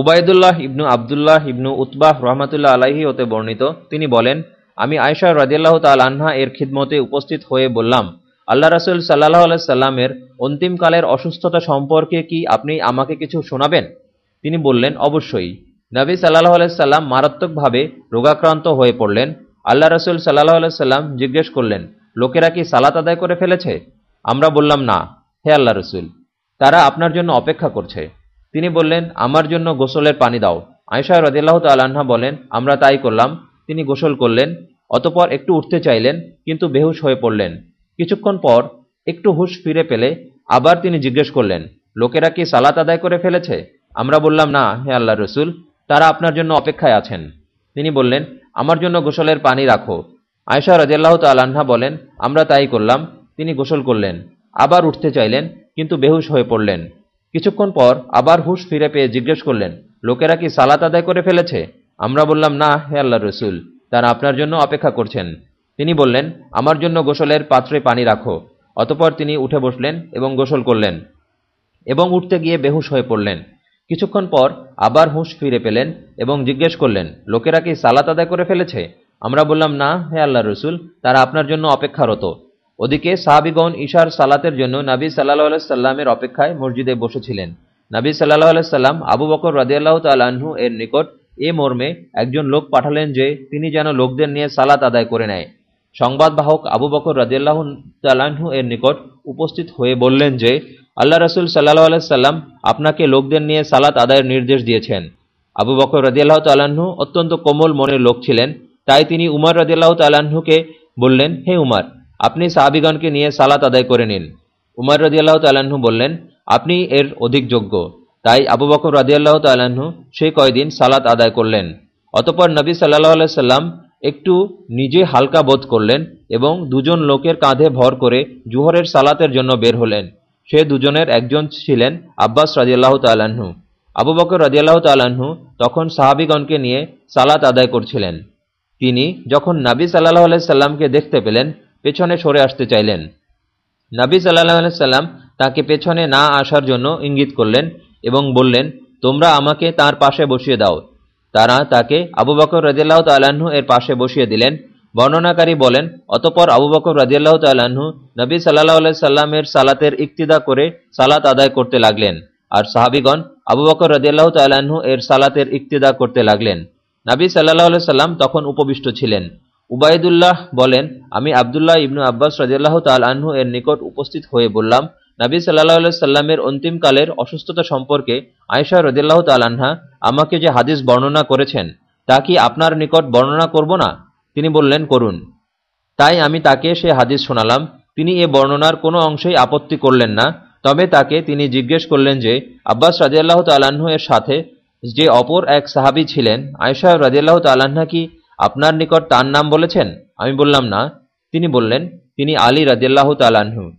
উবায়দুল্লাহ ইবনু আবদুল্লাহ ইবনু উতবাহ রহমাতুল্লাহ আলাহি হতে বর্ণিত। তিনি বলেন, আমি আয়সা রাজিয়াল্লাহ তাল আনহা এর খিদমতে উপস্থিত হয়ে বললাম, আল্লাহ রাসুল সাল্লাহ সাল্লামের অন্তিমকালের অসুস্থতা সম্পর্কে কি আপনি আমাকে কিছু শোনাবেন? তিনি বললেন, অবশ্যই। নবী সাল্লাহ সাল্লাম মারাত্মকভাবে রোগাক্রান্ত হয়ে পড়লেন। আল্লাহ রসুল সাল্লাহ সাল্লাম জিজ্ঞেস করলেন, লোকেরা কি সালাত আদায় করে ফেলেছে? আমরা বললাম, না, হে আল্লাহ রসুল, তারা আপনার জন্য অপেক্ষা করছে। তিনি বললেন, আমার জন্য গোসলের পানি দাও। আয়সা রদিল্লাহ তাল্লাহা বলেন, আমরা তাই করলাম। তিনি গোসল করলেন, অতপর একটু উঠতে চাইলেন, কিন্তু বেহুশ হয়ে পড়লেন। কিছুক্ষণ পর একটু হুশ ফিরে পেলে আবার তিনি জিজ্ঞেস করলেন, লোকেরা কি সালাত আদায় করে ফেলেছে? আমরা বললাম, না, হে আল্লাহ রসুল, তারা আপনার জন্য অপেক্ষায় আছেন। তিনি বললেন, আমার জন্য গোসলের পানি রাখো। আয়সা রাজিয়াল্লাহ তাল্লাহা বলেন, আমরা তাই করলাম। তিনি গোসল করলেন, আবার উঠতে চাইলেন, কিন্তু বেহুশ হয়ে পড়লেন। কিছুক্ষণ পর আবার হুশ ফিরে পেয়ে জিজ্ঞেস করলেন, লোকেরা কি সালাত আদায় করে ফেলেছে? আমরা বললাম, না, হে আল্লাহ রসুল, তারা আপনার জন্য অপেক্ষা করছেন। তিনি বললেন, আমার জন্য গোসলের পাত্রে পানি রাখো। অতপর তিনি উঠে বসলেন এবং গোসল করলেন এবং উঠতে গিয়ে বেহুশ হয়ে পড়লেন। কিছুক্ষণ পর আবার হুঁশ ফিরে পেলেন এবং জিজ্ঞেস করলেন, লোকেরা কি সালাত আদায় করে ফেলেছে? আমরা বললাম, না, হে আল্লাহ রসুল, তারা আপনার জন্য অপেক্ষারত। ওদিকে সাহাবিগণ ঈশার সালাতের জন্য নাবী সাল্লাহ সাল্লামের অপেক্ষায় মসজিদে বসেছিলেন। নাবী সাল্লাহ সাল্লাম আবু বকর রাজিয়াল্লাহ তাল্লাহ্ন এর নিকট এ মর্মে একজন লোক পাঠালেন যে তিনি যেন লোকদের নিয়ে সালাত আদায় করে নেয়। সংবাদবাহক আবু বকর রাজিয়াল্লাহ তাল্লাহ্ন এর নিকট উপস্থিত হয়ে বললেন যে, আল্লাহ রসুল সাল্লাহ আলাইসাল্লাম আপনাকে লোকদের নিয়ে সালাত আদায়ের নির্দেশ দিয়েছেন। আবু বকর রাজিয়াল্লাহ তাল্লাহ্ন অত্যন্ত কোমল মনের লোক ছিলেন, তাই তিনি উমর রাজিয়াল্লাহ তাল্লাহ্নকে বললেন, হে উমার আপনি সাহাবিগণকে নিয়ে সালাত আদায় করে নিন। উমর রদিয়াল্লাহ তাল্লাহ্ন বললেন, আপনি এর অধিক যোগ্য। তাই আবু বকর রাজিয়াল্লাহ তাল্লাহ্ন সেই কয়দিন সালাত আদায় করলেন। অতপর নবী সাল্লাহ আলাইসাল্লাম একটু নিজে হালকা বোধ করলেন এবং দুজন লোকের কাঁধে ভর করে জুহরের সালাতের জন্য বের হলেন। সে দুজনের একজন ছিলেন আব্বাস রাজিয়াল্লাহ তাল্লাহ্ন আবু বকর রাজিয়াল্লাহ তাল্লাহ্ন তখন সাহাবিগণকে নিয়ে সালাত আদায় করছিলেন। তিনি যখন নাবী সাল্লাহ আলাইসাল্লামকে দেখতে পেলেন পেছনে সরে আসতে চাইলেন। নাবী সাল্লাহ সাল্লাম তাকে পেছনে না আসার জন্য ইঙ্গিত করলেন এবং বললেন, তোমরা আমাকে তার পাশে বসিয়ে দাও। তারা তাকে আবু বকর রাজিয়াল্লাহ তাল্লাহ্ন এর পাশে বসিয়ে দিলেন। বর্ণনাকারী বলেন, অতপর আবু বকর রাজিয়াল্লাহ তাল্লাহ্ন নবী সাল্লাহ সাল্লামের সালাতের ইক্তিদা করে সালাত আদায় করতে লাগলেন আর সাহাবিগণ আবু বকর রাজিয়াল্লাহ তাল্লাহ্ন এর সালাতের ইক্তিদা করতে লাগলেন। নাবী সাল্লাহ সাল্লাম তখন উপবিষ্ট ছিলেন। উবায়দুল্লাহ বলেন, আমি আবদুল্লাহ ইবনু আব্বাস রাজিয়াল্লাহ তাল আহ্ন এর নিকট উপস্থিত হয়ে বললাম, নাবী সাল্লাহ সাল্লামের অন্তিমকালের অসুস্থতা সম্পর্কে আয়সা রদিল্লাহ তালাহা আমাকে যে হাদিস বর্ণনা করেছেন, তা কি আপনার নিকট বর্ণনা করব না? তিনি বললেন, করুন। তাই আমি তাকে সে হাদিস শোনালাম। তিনি এ বর্ণনার কোনো অংশেই আপত্তি করলেন না, তবে তাকে তিনি জিজ্ঞেস করলেন যে, আব্বাস রাজিয়াল্লাহ তালাহ এর সাথে যে অপর এক সাহাবি ছিলেন আয়সা রাজিয়াল্লাহ তালাহা কি আপনার নিকট তার নাম বলেছেন? আমি বললাম না। তিনি বললেন তিনি আলী রাজিয়াল্লাহ তালাহু